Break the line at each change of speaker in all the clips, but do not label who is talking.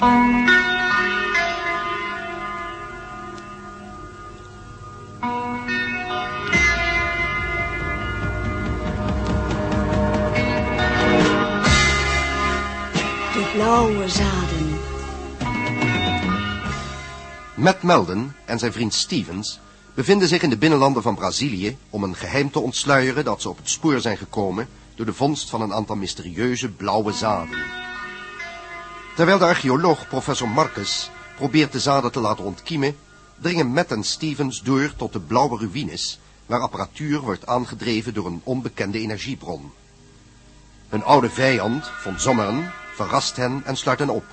De blauwe zaden.
Matt Melden en zijn vriend Stevens bevinden zich in de binnenlanden van Brazilië om een geheim te ontsluieren dat ze op het spoor zijn gekomen door de vondst van een aantal mysterieuze blauwe zaden. Terwijl de archeoloog professor Marcus probeert de zaden te laten ontkiemen, dringen Matt en Stevens door tot de blauwe ruïnes, waar apparatuur wordt aangedreven door een onbekende energiebron. Hun oude vijand, Von Sommeren, verrast hen en sluit hen op.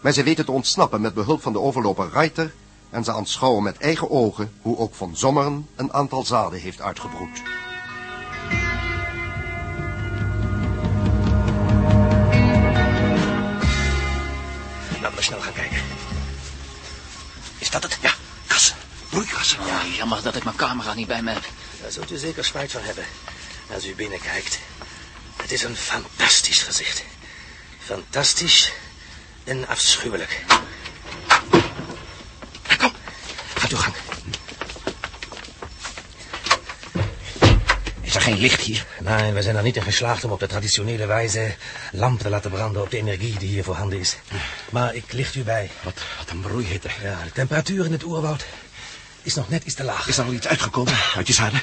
Maar zij weten te ontsnappen met behulp van de overloper Reiter en ze aanschouwen met eigen ogen hoe ook Von Sommeren een aantal zaden heeft uitgebroed.
Jammer dat ik mijn camera niet bij me heb.
Daar zult u zeker spijt van hebben als u binnenkijkt. Het is een fantastisch gezicht. Fantastisch en afschuwelijk. Kom, gaat uw gang.
Is er geen licht hier?
Nee, we zijn er niet in geslaagd om op de traditionele wijze lampen te laten branden op de energie die hier voorhanden is. Maar ik licht u bij.
Wat, wat een broeihitte.
Ja, de temperatuur in het oerwoud is nog net iets te laag.
Is er al iets uitgekomen uit je zaden?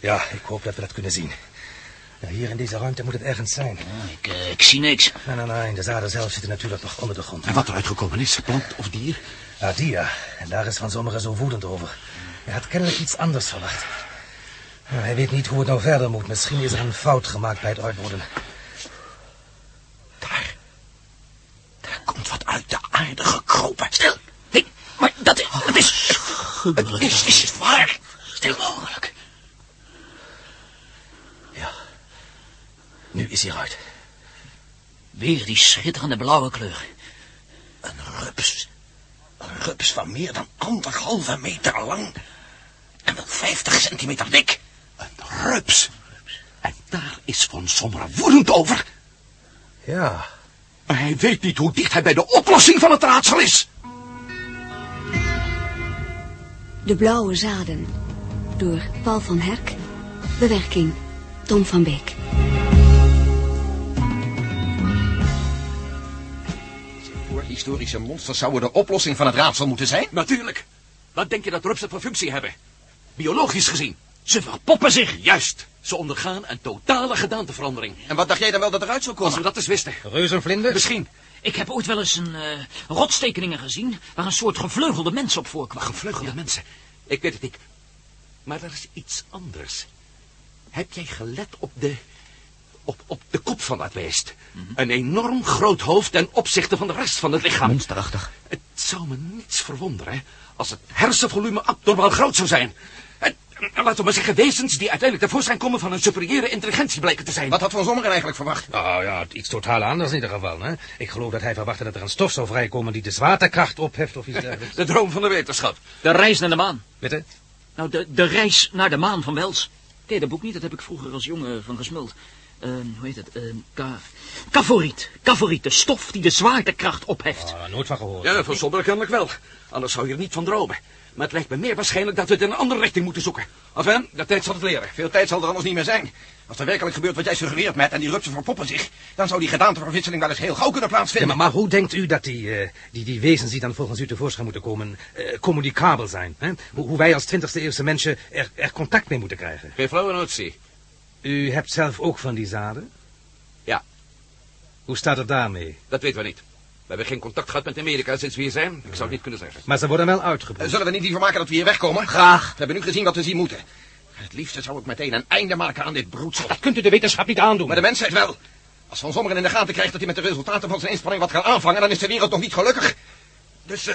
Ja, ik hoop dat we dat kunnen zien. Ja, hier in deze ruimte moet het ergens zijn.
Ik, eh, ik zie niks.
Nee, nee, nee. De zaden zelf zitten natuurlijk nog onder de grond.
En wat er uitgekomen is, plant of dier?
Ja, die ja. En daar is Van Sommeren zo woedend over. Hij had kennelijk iets anders verwacht. Hij weet niet hoe het nou verder moet. Misschien is er een fout gemaakt bij het uitbroeden.
Daar. Daar komt wat uit de aarde gekropen.
Stil. Nee, maar dat, is-.
Het is, is het waar?
Stil mogelijk.
Ja. Nu is hij eruit.
Weer die schitterende blauwe kleur.
Een rups. Een rups van meer dan anderhalve meter lang. En wel vijftig centimeter dik. Een rups. En daar is Van Sommeren woedend over.
Ja.
Maar hij weet niet hoe dicht hij bij de oplossing van het raadsel is.
De blauwe zaden. Door Paul van Herk. Bewerking Tom van Beek.
Voorhistorische monsters zouden de oplossing van het raadsel moeten zijn?
Natuurlijk. Wat denk je dat rupsen voor functie hebben? Biologisch gezien.
Ze verpoppen zich.
Juist. Ze ondergaan een totale gedaanteverandering.
En wat dacht jij dan wel dat eruit zou
Als we
komen?
dat eens wisten.
Reuzenvlinder?
Misschien.
Ik heb ooit wel eens een eh rotstekeningen gezien... waar een soort gevleugelde mens op voorkwam.
Gevleugelde mensen. Ik weet het niet. Maar er is iets anders. Heb jij gelet op de... op, op de kop van dat beest? Een enorm groot hoofd ten opzichte van de rest van het lichaam.
Monsterachtig.
Het zou me niets verwonderen als het hersenvolume abnormaal groot zou zijn. Het, laten we maar zeggen, wezens die uiteindelijk tevoorschijn komen van een superieure intelligentie blijken te zijn.
Wat had Van Sommeren eigenlijk verwacht?
Nou ja, iets totaal anders in ieder geval. Hè? Ik geloof dat hij verwachtte dat er een stof zou vrijkomen die de zwaartekracht opheft of iets dergelijks.
De droom van de wetenschap.
De reis naar de maan.
Weet je?
Nou, de, de reis naar de maan van Wels. Ken je dat boek niet? Dat heb ik vroeger als jongen van gesmuld. Eh, hoe heet het? Uh, ka Cavoriet. Cavoriet, de stof die de zwaartekracht opheft.
Ah, nooit van gehoord.
Ja, van Somber kennelijk wel. Anders zou je er niet van dromen. Maar het lijkt me meer waarschijnlijk dat we het in een andere richting moeten zoeken. Enfin, de tijd zal het leren.
Veel tijd zal er anders niet meer zijn. Als er werkelijk gebeurt wat jij suggereert, met en die rupsen verpoppen zich... dan zou die gedaanteverwisseling wel eens heel gauw kunnen
Ja,
plaatsvinden.
maar, maar hoe denkt u dat die, eh, die, die wezens die dan volgens u tevoorschijn moeten komen, eh, communicabel zijn? Hè? Hoe, hoe wij als 20e eeuwse mensen er, er contact mee moeten krijgen?
Geen flauwe notie.
U hebt zelf ook van die zaden?
Ja.
Hoe staat het daarmee?
Dat weten we niet. We hebben geen contact gehad met Amerika sinds we hier zijn. Ik zou het niet kunnen zeggen.
Maar ze worden wel
Eh,
uitgebreid.
Zullen we niet liever maken dat we hier wegkomen?
Graag.
We hebben nu gezien wat we zien moeten. Het liefste zou ik meteen een einde maken aan dit broedsel.
Dat kunt u de wetenschap niet aandoen.
Maar de mensheid wel. Als Van Sommeren in de gaten krijgt dat hij met de resultaten van zijn inspanning wat kan aanvangen... dan is de wereld nog niet gelukkig. Dus eh,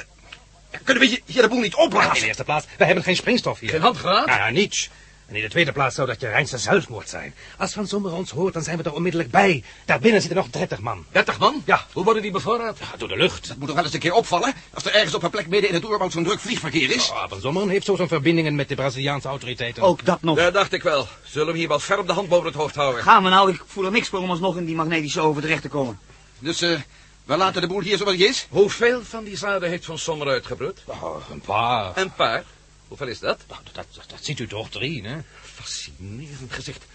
kunnen we hier, de boel niet
In de
opblazen?
eerste plaats, we hebben geen springstof hier.
Geen handgranaat?
Nou ja, niets. En in de tweede plaats zou dat je reinste zelfmoord zijn. Als Van Sommer ons hoort, dan zijn we er onmiddellijk bij. Daarbinnen zitten nog 30 man.
30 man?
Ja.
Hoe worden die bevoorraad?
Ja, door de lucht.
Dat moet toch wel eens een keer opvallen... als er ergens op een plek midden in het oerwoud zo'n druk vliegverkeer is?
Ah, Van Sommer heeft zo zijn verbindingen met de Braziliaanse autoriteiten.
Ook dat nog.
Dat dacht ik wel. Zullen we hier wel ferm de hand boven het hoofd houden?
Gaan we nou, ik voel er niks voor om alsnog in die magnetische oven terecht te komen.
Dus eh,
We laten de boel hier zoals hij is.
Hoeveel van die zaden heeft Van Sommer uitgebroed?
Oh, een paar.
Een paar. Hoeveel is dat?
Nou, dat, dat, dat ziet u toch, drie, hè?
Fascinerend gezicht.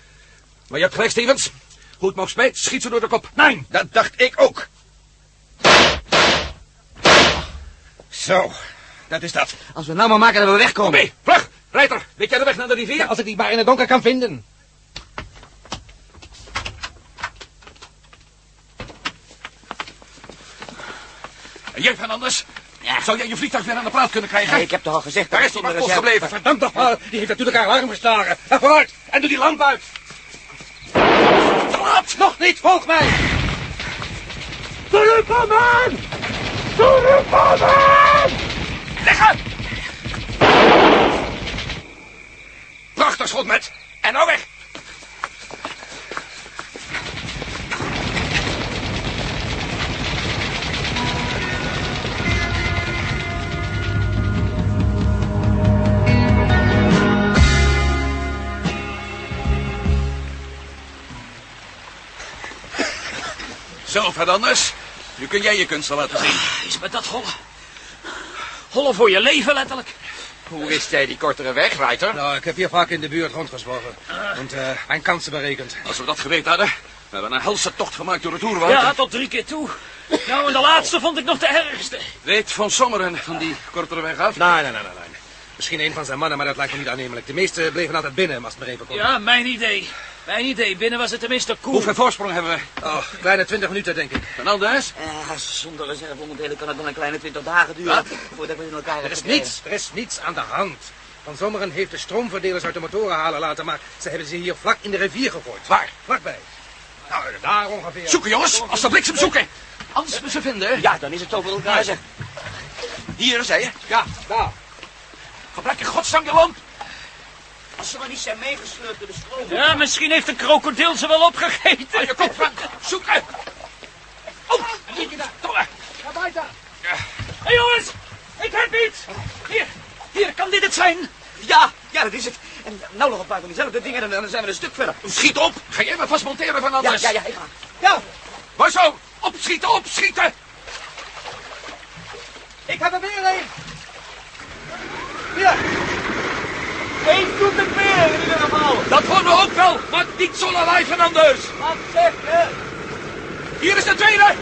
Maar je hebt gelijk, Stevens. Goed mag spijt, schiet ze door de kop.
Nee, dat dacht ik ook. Zo, dat is dat.
Als we nou maar maken dat we
Kom
wegkomen.
mee, vlug. Rijter, weet jij de weg naar de rivier?
Ja, als ik die maar in het donker kan vinden.
En jij, Fernandes?
Ja.
Zou jij je vliegtuig weer aan de praat kunnen krijgen?
Nee, ik heb toch al gezegd
Daar
dat
is
zonder
maar
reserve-
gebleven.
Verdammt toch maar, die heeft natuurlijk alarm geslagen. En vooruit, en doe die lamp uit.
Te laat!
Nog niet, volg mij.
Liggen! Prachtig schot met. En nou weg! Zo, Fernandes. Nu kun jij je kunsten laten zien.
Is met dat hollen. Hollen voor je leven, letterlijk.
Hoe wist jij die kortere weg, Reiter?
Nou, ik heb hier vaak in de buurt rondgesproken. En uh, mijn kansen berekend.
Als we dat geweten hadden. We hebben een helse tocht gemaakt door het oerwoud.
Ja, tot drie keer toe. Nou, en de laatste vond ik nog de ergste.
Weet Van Sommeren van die kortere weg af?
Nee, nee, nee, nee. Misschien een van zijn mannen, maar dat lijkt me niet aannemelijk. De meeste bleven altijd binnen, als het maar even kon.
Ja, mijn idee. Mijn idee. Binnen was het tenminste cool.
Hoeveel voorsprong hebben we?
Oh, kleine twintig minuten, denk ik.
Fernandes?
Ja, zonder reserveonderdelen kan het dan een kleine twintig dagen duren. Voordat we in elkaar
Er is niets, er is niets aan de hand. Van Sommeren heeft de stroomverdelers uit de motoren halen laten, maar ze hebben ze hier vlak in de rivier gegooid.
Waar?
Vlakbij. Nou, daar ongeveer.
Zoeken, jongens. Als de bliksem zoeken. Als we ze vinden.
Ja, dan is het over elkaar, zeg.
Hier, zei je.
Ja, daar.
Gebruik je godsdank je lamp.
Als ze maar niet zijn meegesleurd door de stroom. Ja, misschien heeft een krokodil ze wel opgegeten.
Je kop, Frank. Zoeken. Oh, hier, Tongen.
Ga buiten.
Hé hey, jongens, ik heb iets. Hier, hier, kan dit het zijn? Ja, ja, dat is het. En nou nog een paar van diezelfde dingen en dan zijn we een stuk verder.
Schiet op. Ga jij maar vast monteren,
Ja,
Fernandes.
ja, ja, ik ga. Ja,
Maar zo. Opschieten, opschieten.
Ik heb er weer een. Hier.
één doet het meer in ieder geval.
Dat horen we ook wel. Maar niet zo lawaai, Fernandes.
Wat zeg je?
Hier is de tweede.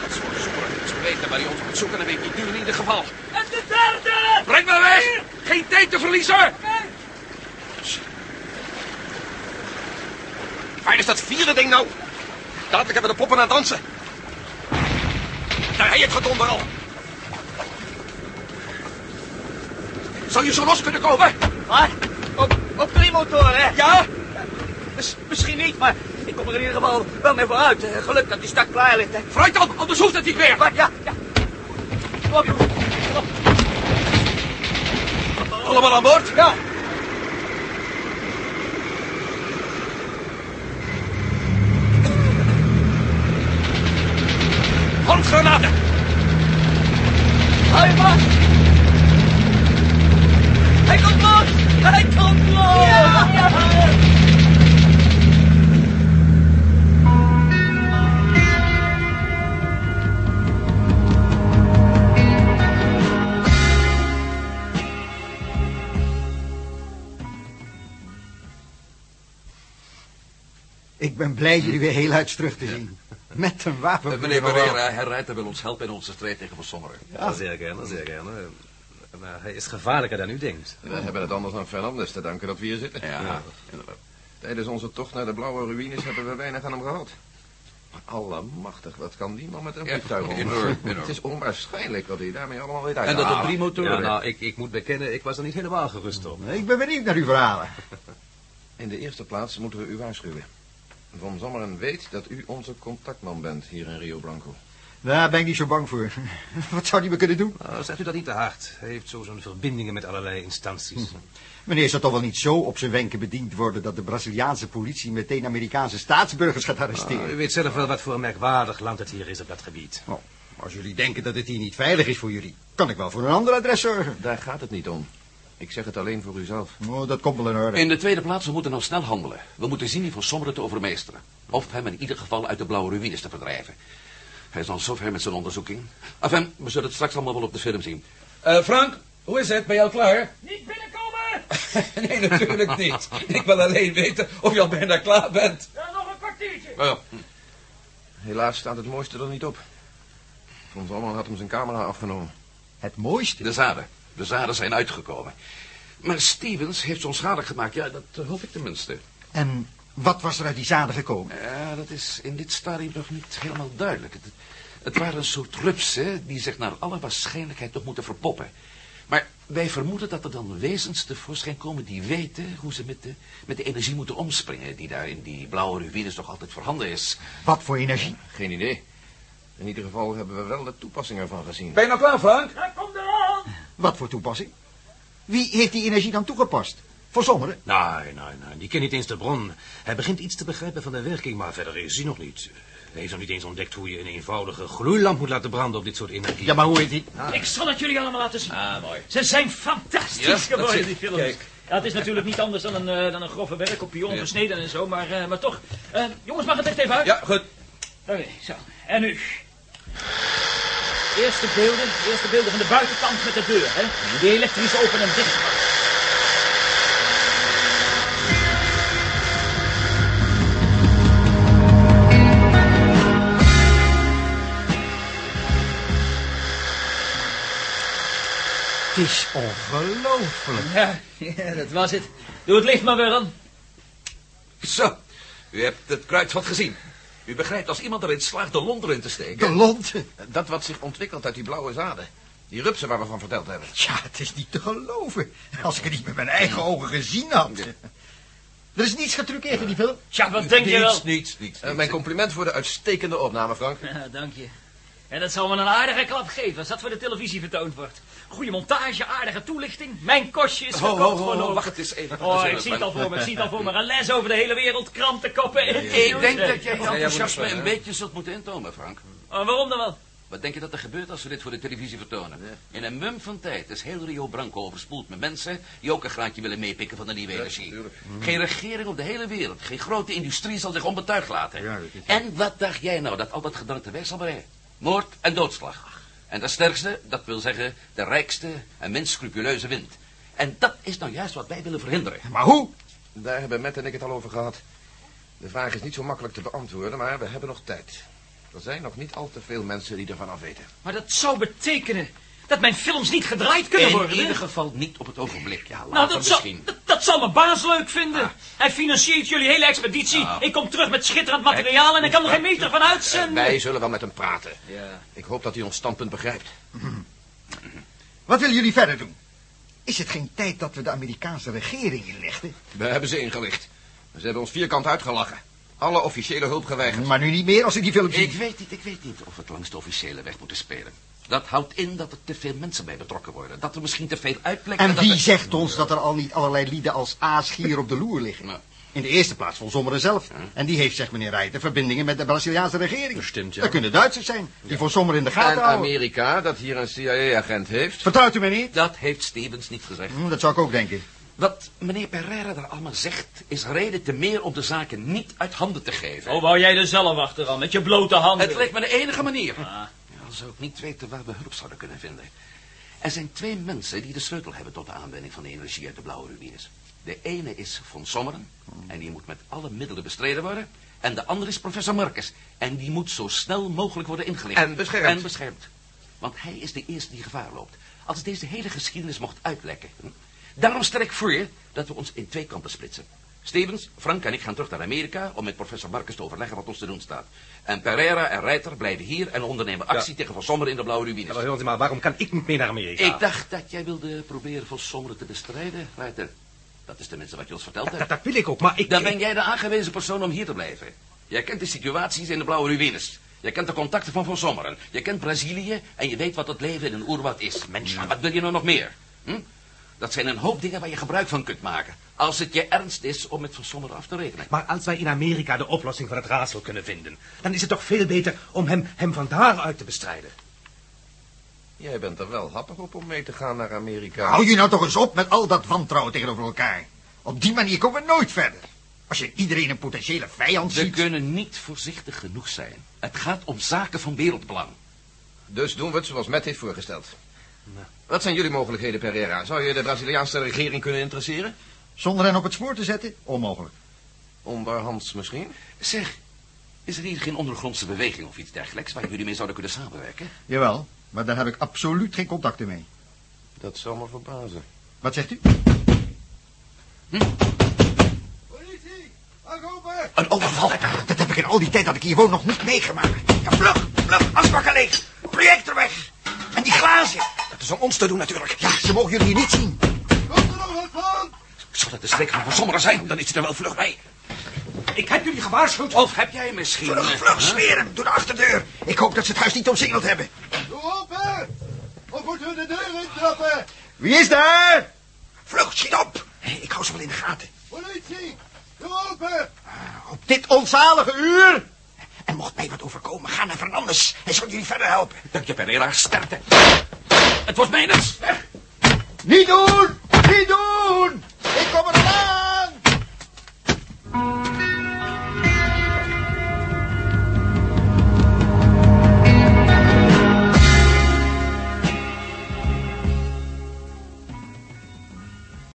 Dat is voor zorgen. Ze weten waar hij ons moet zoeken en weet niet nu in ieder geval.
En de derde!
Breng me weg. Geen tijd te verliezen.
Waar is dat vierde ding nou? Dadelijk hebben de poppen aan het dansen. Daar heb je het gedonder al.
Zou je zo los kunnen komen?
Wat? Op, op drie motoren, hè?
Ja?
Mis- misschien niet, maar ik kom er in ieder geval wel mee vooruit. Eh, Geluk dat die stak klaar ligt, hè.
Vooruit dan, anders hoeft het niet meer.
Wat? Ja, ja. Kom. Kom.
Allemaal aan boord?
Ja.
Handgranaten.
Hou je vast! Hij komt los! Ja!
Ik ben blij jullie weer heel uit terug te zien. Met een wapen.
Eh, Meneer Pereira, herr Reiter wil ons helpen in onze strijd tegen Van Sommeren.
Ja, zeer gerne, zeer gerne. Maar hij is gevaarlijker dan u denkt.
We hebben het anders aan Fernandes te danken dat we hier zitten.
Ja.
Tijdens onze tocht naar de blauwe ruïnes hebben we weinig aan hem gehad. Maar allemachtig, wat kan die man met een
Ja,
vliegtuig
enorm, enorm.
Het is onwaarschijnlijk wat hij daarmee allemaal weet uit.
En dat op drie motoren.
Ja, nou, ik, ik moet bekennen, ik was er niet helemaal gerust op.
Ik ben benieuwd naar uw verhalen.
In de eerste plaats moeten we u waarschuwen. Van Sommeren weet dat u onze contactman bent hier in Rio Blanco.
Daar ben ik niet zo bang voor. Wat zou die me kunnen doen?
Nou, zegt u dat niet te hard. Hij heeft zo zijn verbindingen met allerlei instanties.
Meneer zal toch wel niet zo op zijn wenken bediend worden... dat de Braziliaanse politie meteen Amerikaanse staatsburgers gaat arresteren.
Nou, u weet zelf wel wat voor een merkwaardig land het hier is op dat gebied.
Oh, als jullie denken dat het hier niet veilig is voor jullie... kan ik wel voor een ander adres zorgen.
Daar gaat het niet om. Ik zeg het alleen voor uzelf.
Oh, dat komt wel in orde.
In de tweede plaats, we moeten nou snel handelen. We moeten zien die Van Sommeren te overmeesteren. Of hem in ieder geval uit de blauwe ruïnes te verdrijven.
Hij is al zover met zijn onderzoeking. Enfin, we zullen het straks allemaal wel op de film zien.
Eh, Frank, hoe is het? Ben je al klaar?
Niet binnenkomen!
nee, natuurlijk niet. Ik wil alleen weten of je al bijna klaar bent.
Ja, nog een kwartiertje.
Oh, ja.
Helaas staat het mooiste er niet op. Von Sommer had hem zijn camera afgenomen.
Het mooiste.
De zaden. De zaden zijn uitgekomen. Maar Stevens heeft ze onschadelijk gemaakt. Ja, dat eh, hoop ik tenminste.
En wat was er uit die zaden gekomen?
Ja, dat is in dit stadium nog niet helemaal duidelijk. Het, het waren een soort rupsen die zich naar alle waarschijnlijkheid nog moeten verpoppen. Maar wij vermoeden dat er dan wezens tevoorschijn komen die weten hoe ze met de, met de energie moeten omspringen... die daar in die blauwe ruïnes nog altijd voorhanden is.
Wat voor energie?
Geen idee. In ieder geval hebben we wel de toepassing ervan gezien.
Ben je nou klaar, Frank?
Ja, kom eraan!
Wat voor toepassing? Wie heeft die energie dan toegepast? Voor sommigen?
Nee, nee, nee. Die kent niet eens de bron. Hij begint iets te begrijpen van de werking, maar verder is hij nog niet. Hij heeft nog niet eens ontdekt hoe je een eenvoudige gloeilamp moet laten branden op dit soort energie.
Ja, maar hoe heet die?
Ik zal het jullie allemaal laten zien.
Ah, mooi.
Ze zijn fantastisch
Ja,
geworden, die films.
Kijk.
Ja, het is natuurlijk niet anders dan een, eh, dan een grove werkkopie, ongesneden en zo, maar, eh, maar toch. Eh, jongens, mag het echt even uit?
Ja, goed.
Oké, zo. En nu? Eerste beelden, eerste beelden van de buitenkant met de deur, hè? Die elektrisch open en dicht
is ongelooflijk.
Ja, ja, dat was het. Doe het licht maar weer aan.
Zo, u hebt het kruidvat gezien. U begrijpt als iemand erin slaagt de lont erin te steken.
De lont.
Dat wat zich ontwikkelt uit die blauwe zaden. Die rupsen waar we van verteld hebben.
Ja, het is niet te geloven. Als ik het niet met mijn eigen ogen gezien had. Er is niets getruckeerd in die film.
Tja, wat denk je wel?
Niets, niets, niets.
Eh, mijn compliment voor de uitstekende opname, Frank.
Ja, dank je. En dat zal me een aardige klap geven als dat voor de televisie vertoond wordt. Goede montage, aardige toelichting. Mijn kostje is
Ho, ho,
verkocht
ho,
voor
ho,
nog.
wacht eens even.
Oh, ik zie het al voor me, ik zie het al voor me. Een les over de hele wereld, krantenkoppen, interviews.
Ik denk dat jij je enthousiasme een beetje zult moeten intomen, Frank.
Oh, waarom dan wel?
Wat denk je dat er gebeurt als we dit voor de televisie vertonen? In een mum van tijd is heel Rio Branco overspoeld met mensen... die ook een graantje willen meepikken van de nieuwe energie. Geen regering op de hele wereld, geen grote industrie zal zich onbetuigd laten. En wat dacht jij nou dat al dat gedrang teweeg zal brengen? Moord en doodslag. En de sterkste, dat wil zeggen de rijkste en minst scrupuleuze wint. En dat is nou juist wat wij willen verhinderen.
Maar hoe?
Daar hebben Matt en ik het al over gehad. De vraag is niet zo makkelijk te beantwoorden, maar we hebben nog tijd. Er zijn nog niet al te veel mensen die ervan af weten.
Maar dat zou betekenen dat mijn films niet gedraaid kunnen
In
worden.
ieder geval niet op het ogenblik. Ja, later
Nou, dat zal,
misschien.
dat, dat zal mijn baas leuk vinden. Hij financiert jullie hele expeditie.
Nou.
Ik kom terug met schitterend materiaal en ik kan er geen meter van
En
uitzenden.
wij zullen wel met hem praten.
Ja.
Ik hoop dat hij ons standpunt begrijpt.
Wat willen jullie verder doen? Is het geen tijd dat we de Amerikaanse regering inlichten?
We hebben ze ingelicht. Ze hebben ons vierkant uitgelachen. Alle officiële hulp geweigerd.
Maar nu niet meer als ik die film zie.
Ik weet niet, ik weet niet of we het langs de officiële weg moeten spelen. Dat houdt in dat er te veel mensen bij betrokken worden. Dat er misschien te veel uitplekken...
En
dat
wie
er-
zegt ons dat er al niet allerlei lieden als aas hier op de loer liggen?
Nou.
In de eerste plaats van Sommeren zelf. En die heeft, zegt meneer Rijten, verbindingen met de Braziliaanse regering.
Dat stimmt, ja.
Dat kunnen Duitsers zijn, die voor Sommer in de gaten
En
houden.
Amerika, dat hier een CIA-agent heeft.
Vertrouwt u mij niet?
Dat heeft Stevens niet gezegd.
Hm, dat zou ik ook denken.
Wat meneer Pereira daar allemaal zegt... is reden te meer om de zaken niet uit handen te geven.
Oh, wou jij er zelf achteraan met je blote handen?
Het lijkt me de enige manier. Ja, zou ik niet weten waar we hulp zouden kunnen vinden. Er zijn twee mensen die de sleutel hebben tot de aanwending van de energie uit de blauwe ruïnes. De ene is Von Sommeren, en die moet met alle middelen bestreden worden. En de andere is professor Marcus, en die moet zo snel mogelijk worden ingelicht.
En beschermd.
En beschermd. Want hij is de eerste die gevaar loopt. Als deze hele geschiedenis mocht uitlekken. hm. Daarom stel ik voor je dat we ons in twee kampen splitsen. Stevens, Frank en ik gaan terug naar Amerika om met professor Marcus te overleggen wat ons te doen staat. En Pereira en Reiter blijven hier en ondernemen actie tegen Van in de blauwe ruïnes.
Ja, maar waarom kan ik niet mee naar Amerika?
Ik dacht dat jij wilde proberen Van Sommer te bestrijden, Reiter. Dat is tenminste wat je ons verteld
Dat,
hebt.
dat wil ik ook, maar ik...
Dan ben jij de aangewezen persoon om hier te blijven. Jij kent de situaties in de blauwe ruïnes. Je kent de contacten van Van Sommeren. Je kent Brazilië en je weet wat het leven in een oerwoud is. Mensen, wat wil je nou nog meer? Hm? Dat zijn een hoop dingen waar je gebruik van kunt maken. Als het je ernst is om met Van Sommeren af te rekenen.
Maar als wij in Amerika de oplossing van het raadsel kunnen vinden... dan is het toch veel beter om hem, hem van daaruit te bestrijden.
Jij bent er wel happig op om mee te gaan naar Amerika.
Hou je nou toch eens op met al dat wantrouwen tegenover elkaar. Op die manier komen we nooit verder. Als je iedereen een potentiële vijand
We
ziet...
kunnen niet voorzichtig genoeg zijn. Het gaat om zaken van wereldbelang.
Dus doen we het zoals Matt heeft voorgesteld. Wat zijn jullie mogelijkheden, Pereira? Zou je de Braziliaanse regering kunnen interesseren?
Zonder hen op het spoor te zetten? Onmogelijk.
Onderhands misschien?
Zeg, is er hier geen ondergrondse beweging of iets dergelijks... waar jullie mee zouden kunnen samenwerken?
Jawel, maar daar heb ik absoluut geen contacten mee.
Dat zal me verbazen.
Wat zegt u?
Een overval.
Dat heb ik in al die tijd dat ik hier woon nog niet meegemaakt. Ja, vlug, vlug, asbakken leeg. Projector weg. En die glazen.
Dat is om ons te doen natuurlijk.
Ja, ze mogen jullie hier niet zien.
Zal het de streek van sommigen zijn? Dan is het er wel vlug bij.
Ik heb jullie gewaarschuwd.
Of heb jij misschien...
Vlug,
eh,
vlug,
huh?
smeren. Door de achterdeur. Ik hoop dat ze het huis niet omsingeld hebben.
Doe open! Of moeten we de deur intrappen?
Wie is daar? Vlug, schiet op. Ik hou ze wel in de gaten.
Politie! Doe open!
Op dit onzalige uur. En mocht mij wat overkomen, ga naar Fernandes. Hij zal jullie verder helpen.
Dank je, Pereira. Sterkte. Het was mijn...
Niet doen! Niet doen! Ik kom er